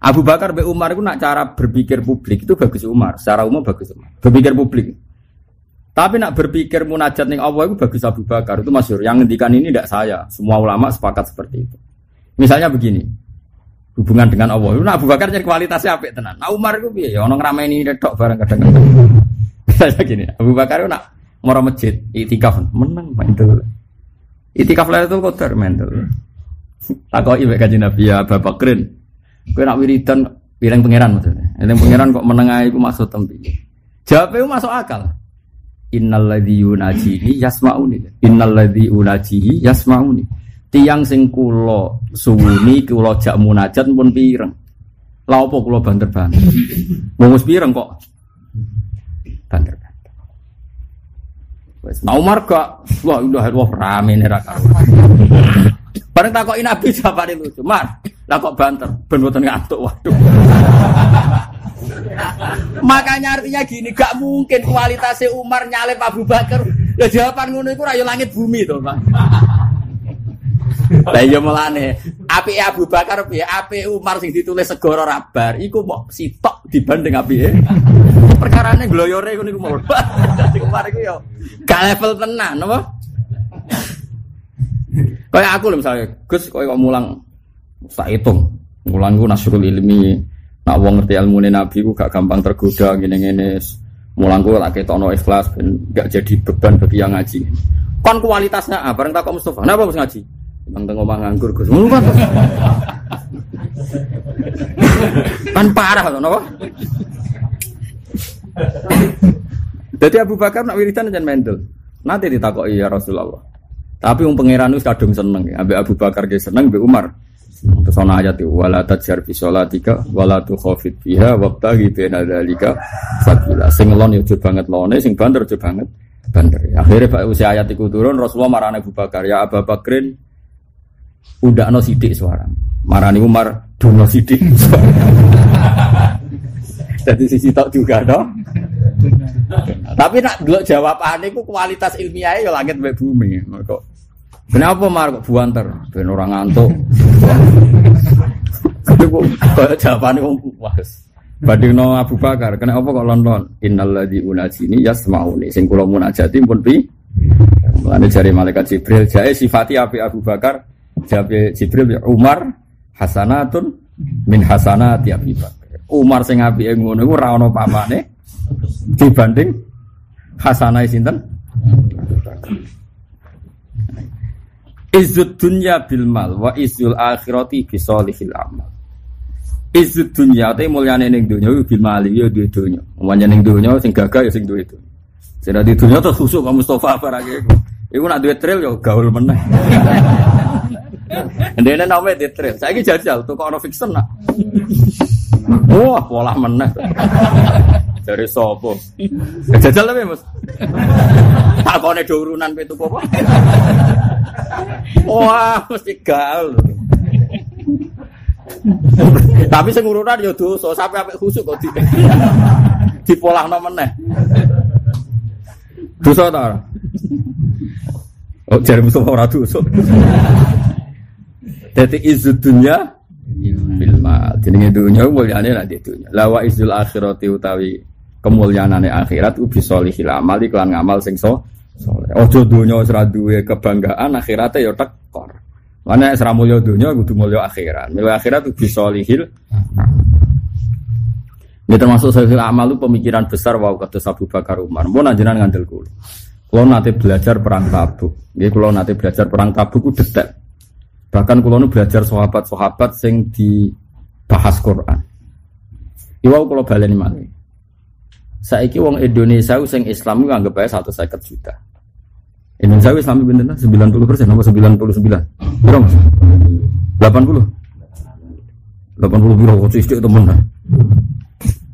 Abu Bakar be Umar itu nak cara berpikir publik itu bagus Umar, secara umum bagus Umar. Berpikir publik. Tapi nak berpikir munajat ning Allah itu bagus Abu Bakar itu masyur. Yang ngendikan ini tidak saya. Semua ulama sepakat seperti itu. Misalnya begini, hubungan dengan Allah. Nah Abu Bakar jadi kualitasnya apa tenan. Nah Umar itu piye? Ya orang ramai ini tok bareng kadang-kadang. Misalnya gini, Abu Bakar itu nak mau masjid, itikaf menang main dulu. Itikaf itu kotor main dulu. Takoi mek kanjeng Nabi ya Abu Bakrin. Kowe nak wiridan piring pangeran maksudnya. Eling pangeran kok menengah iku maksud tempi. Jawabnya masuk akal. Innal ladzi yunajini yasmauni. Innal ladzi yunajihi yasmauni. Tiang sing kula suwuni kula jak munajat pun pireng. Lah apa kula banter-banter. Wis pireng kok. Banter-banter. Wes Umar gak wah udah wah rame nih ra Bareng takoki Nabi jawabane lucu. Mar, lah kok banter? Ben mboten ngantuk. Waduh. Makanya artinya gini, gak mungkin kualitasnya Umar nyalip Abu Bakar. Ya jawaban ngono iku rayo langit bumi to, Pak. Lah iya mulane, api Abu Bakar piye? Umar sing ditulis segoro rabar iku mau sitok dibanding api e. Perkarane gloyore ngono iku mau. Umar iku yo gak level tenan, napa? Kayak aku loh misalnya, Gus kok mulang tak hitung, mulang gue nasrul ilmi, nak wong ngerti ilmu nabi gue gak gampang tergoda gini-gini, mulang gue lagi tono ikhlas, ben gak jadi beban bagi yang ngaji. Kon kualitasnya apa? Bareng tak kok Mustafa, kenapa harus ngaji? Bang tengok ngomong nganggur Gus, mulu kan? kan parah loh, nopo? Jadi Abu Bakar nak wiridan dan mendel. Nanti ditakoki ya Rasulullah. Tapi wong pangeran wis kadung seneng, ambek Abu Bakar ge seneng, ambek Umar. Terus ana ayat wala tajjar fi sholatika wala tukhafit fiha wabtaghi baina dzalika sabila. Sing lon yo banget lone, sing banter yo banget banter. Akhirnya Pak usia ayat itu turun Rasulullah marane Abu Bakar, ya Abu Bakrin no sidik suara. Marani Umar duno sidik Jadi sisi tok juga dong. Tapi nak dulu jawabannya ku kualitas ilmiah ya langit mbek bumi. Kok Kenapa mar kok buanter? Ben orang ngantuk. Kok jawabannya wong puas. Badino Abu Bakar, kenapa kok London? Innalladzi unajini yasmauni. Sing kula munajati pun pi. Mulane jari malaikat Jibril jae sifati api Abu Bakar, jabe Jibril ya Umar hasanatun min hasanati Abi Bakar. Umar sing apike ngono iku ora ana pamane dibanding hasanah sinten? Izzud dunya bil mal wa izzul akhirati bi solihil amal. Izzud dunya te mulyane ning donya bil mal yo duwe donya. Umane ning donya sing gagah ya sing duwe itu. Sing di donya terus khusuk kamu Mustafa barake iku. Nak duwe trail yo gaul meneh. Ndene name di trail. Saiki jajal tuh ono fiction nak. Wah, pola meneh. Dari sopo? Jajal tapi Mas. Takone do urunan pe tuku apa? Wah, mesti gal. Tapi sing urunan ya dosa, sampe apik khusuk kok di dipolahno meneh. Dosa ta? Oh, jare musuh ora dosa. Dadi izud dunya filma. Jenenge dunya mulyane nek dunya. Lawa izul akhirati utawi kemuliaanane akhirat ubi solihil amal iklan ngamal sing so soleh. Ojo dunya wis ra duwe kebanggaan akhirate ya tekor. Mana nek ra mulya dunya kudu mulya akhirat. Mulya akhirat ubi solihil. Ini termasuk solihil amal itu pemikiran besar wow kata Abu Bakar Umar. Mau nanjenan ngandel kulo. Kalau nanti belajar perang tabuk, ya kalau nanti belajar perang tabuk itu detek. Bahkan kalau belajar sahabat-sahabat sing dibahas Quran. Iwau kalau baleni. Saiki wong Indonesia sing Islam itu anggap satu seket juta. Indonesia Islam bener sembilan puluh persen, apa sembilan puluh sembilan? Berapa mas? Delapan puluh? Delapan puluh biro, kok istri temen kan?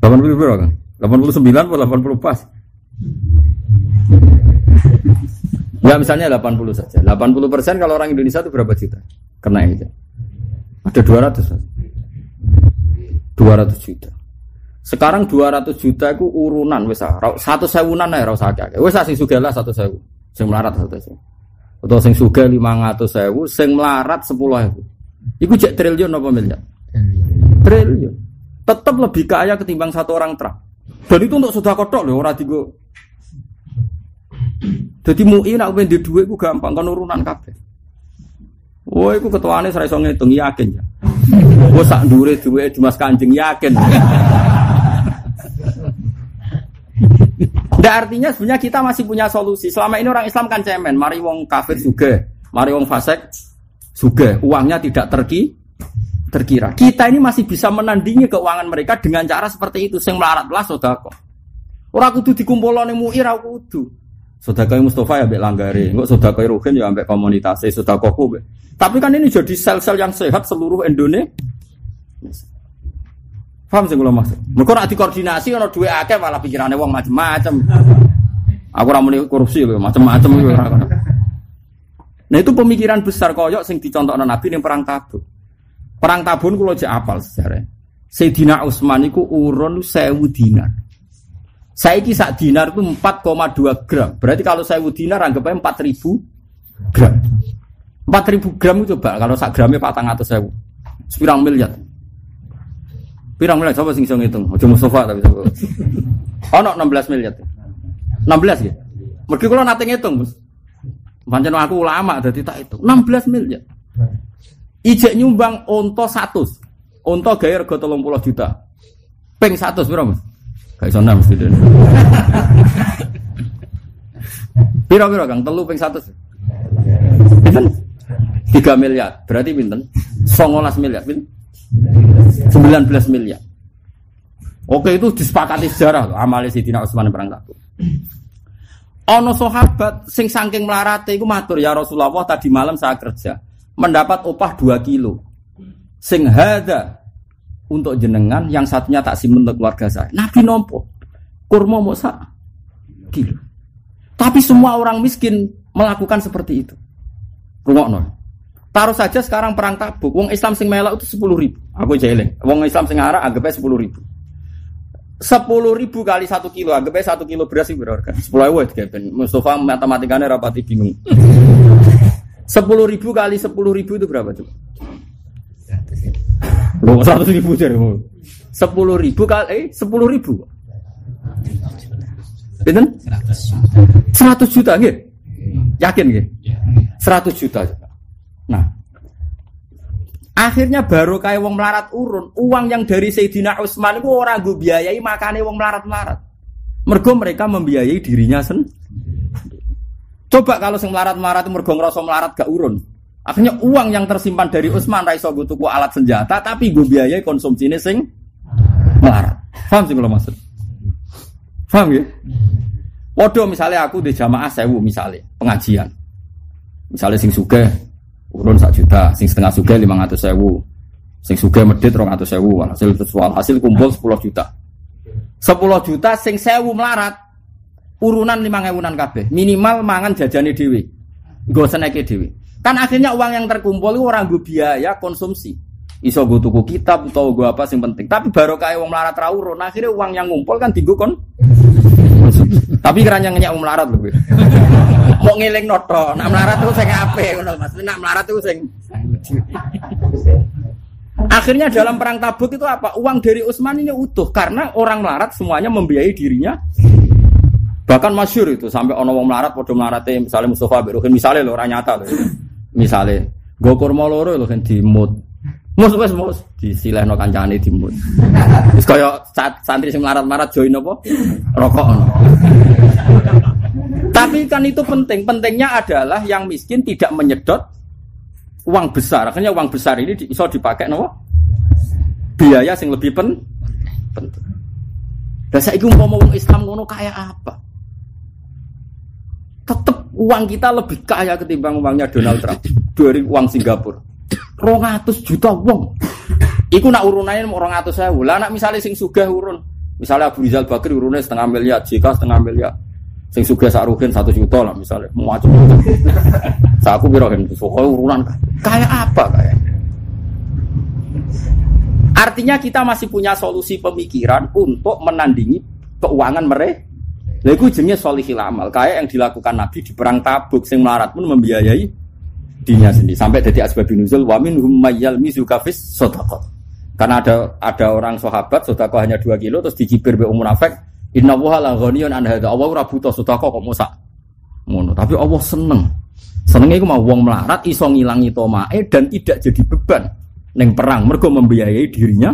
Delapan puluh biro kan? Delapan puluh sembilan atau delapan puluh pas? Ya misalnya delapan puluh saja. Delapan puluh persen kalau orang Indonesia itu berapa juta? Kena aja. Ada dua ratus. Dua ratus juta. Sekarang 200 juta itu urunan wis satu sewunan ya ora usah akeh. Wis sing sugih lah satu sewu. Sing melarat satu sewu. Atau sing lima 500 sewu, sing melarat 10 ewu. Iku cek triliun apa miliar? Triliun. Tetap lebih kaya ketimbang satu orang truk. Dan itu untuk sudah kotok loh orang tiga. Jadi mui nak pengen di duit gue gampang kan urunan kabeh. Wah, aku ketuaannya saya iso ngitung yakin ya. Gue sak dure duit Dimas Kanjeng yakin. Nggak artinya sebenarnya kita masih punya solusi. Selama ini orang Islam kan cemen, mari wong kafir juga, mari wong fasik juga, uangnya tidak terki terkira. Kita ini masih bisa menandingi keuangan mereka dengan cara seperti itu, sing melarat lah sodako. Orang kudu dikumpul ning MUI ra kudu. Sodako Mustafa ya ambek langgare, enggak sodako Ruhin ya ambek komunitas, sodako ku. Tapi kan ini jadi sel-sel yang sehat seluruh Indonesia. Paham sih kalau maksud? Mereka nak dikoordinasi kalau dua akeh malah pikirannya wong macam-macam. Aku ramu korupsi loh, macam-macam Nah itu pemikiran besar koyok sing dicontoh Nabi ning perang Tabuk. Perang Tabun kalau apal sejarah. Sayyidina Utsman itu urun sewu dinar. Saya kisah dinar itu 4,2 gram. Berarti kalau sewu dinar anggapnya 4000 gram. 4000 gram itu coba kalau sak gramnya patang atau sewu. Sepirang miliar. Pirang miliar coba sing iso ngitung. Aja Mustafa tapi coba. Ono 16 miliar. 16 ya. Mergi kula nate ngitung, Bos. Pancen aku ulama dadi tak itu. 16 miliar. Ijek nyumbang onto 100. Onto gawe rega 30 juta. Ping 100 piro, Mas? Gak iso nang mesti dene. Piro-piro Kang? Telu ping 100. Pinten? 3 miliar. Berarti pinten? 19 miliar. Pinten? 19 miliar. Oke itu disepakati sejarah loh. Amali Sidina Utsman perang Tabuk. Ono sahabat sing saking melarate iku matur ya Rasulullah tadi malam saya kerja mendapat upah 2 kilo. Sing hada untuk jenengan yang satunya tak simpen untuk keluarga saya. Nabi nompo kurma mau sak kilo. Tapi semua orang miskin melakukan seperti itu. Rungokno. Taruh saja sekarang perang tabuk, wong Islam sing melok itu sepuluh ribu. Aku jeling. Wong Islam sing arah anggapnya sepuluh ribu. Sepuluh ribu kali satu kilo, anggapnya satu kilo beras itu berharga. Sepuluh ribu ya, Mustafa matematikanya rapati bingung. Sepuluh ribu kali sepuluh ribu itu berapa coba? Loh, satu ribu jadi Sepuluh ribu kali, eh, sepuluh ribu. Betul? Seratus juta, gitu? Yakin, gitu? Seratus juta. Akhirnya baru kayak wong melarat urun, uang yang dari Sayyidina Utsman itu orang gue biayai makanya wong melarat-melarat. Mergo mereka membiayai dirinya sendiri. Coba kalau sing melarat-melarat mergo ngerasa melarat gak urun. Akhirnya uang yang tersimpan dari Utsman raiso gue tuku alat senjata tapi gue biayai konsumsi ini sing melarat. Paham sih kalau maksud? Paham ya? Waduh misalnya aku di jamaah sewu misalnya pengajian. Misalnya sing suge urun sak juta, sing setengah suge lima ratus sewu, sing suge medit rong ratus sewu, hasil sesual hasil kumpul sepuluh juta, sepuluh juta sing sewu melarat, urunan lima ngewunan kabeh, minimal mangan jajani dewi, gue seneki dewi. Kan akhirnya uang yang terkumpul itu orang gue biaya konsumsi. Iso gue tuku kitab atau gue apa sing penting. Tapi baru kayak uang melarat rawurun, akhirnya uang yang ngumpul kan tiga kon. Tapi keranjang nyak uang melarat lebih. Mau ngiling noto, nak melarat tuh saya ngape, mas. Nak melarat tuh saya. Akhirnya dalam perang Tabuk itu apa? Uang dari Utsman ini utuh karena orang melarat semuanya membiayai dirinya. Bahkan masyur itu sampai ono wong melarat podo melarat misalnya Mustafa Biruhin misalnya lo orang nyata loh. Misalnya Gokor Moloro lo kan dimut. Mus wes mus disilehno kancane dimut. Wis kaya santri sing melarat-melarat join apa? Rokok. Tapi kan itu penting. Pentingnya adalah yang miskin tidak menyedot uang besar. Akhirnya uang besar ini bisa dipakai nopo biaya yang lebih pen penting. Dan saya ingin mau Islam ngono kayak apa? Tetap uang kita lebih kaya ketimbang uangnya Donald Trump dari uang Singapura. Rongatus juta uang. Iku nak urunannya mau rongatus saya. Lah nak misalnya sing sugah urun, misalnya Abu Rizal Bakri urunnya setengah miliar, jika setengah miliar. Sing suga saruhin satu juta lah misalnya, mau macam. Saku birohin, soal urunan kayak apa kayak? Artinya kita masih punya solusi pemikiran untuk menandingi keuangan mereka. Lagu jenisnya solihil amal, kayak yang dilakukan Nabi di perang Tabuk, sing melarat pun membiayai dinya sendiri sampai jadi asbab nuzul wamin humayal mizukafis sodakot. Karena ada ada orang sahabat sedekah hanya dua kilo terus dicibir be munafik, inna wa la ghaniyun an hadza. Allah ora sedekah kok musak. Ngono, tapi Allah seneng. Senengnya iku mau wong melarat iso ngilangi tomae dan tidak jadi beban neng perang mergo membiayai dirinya.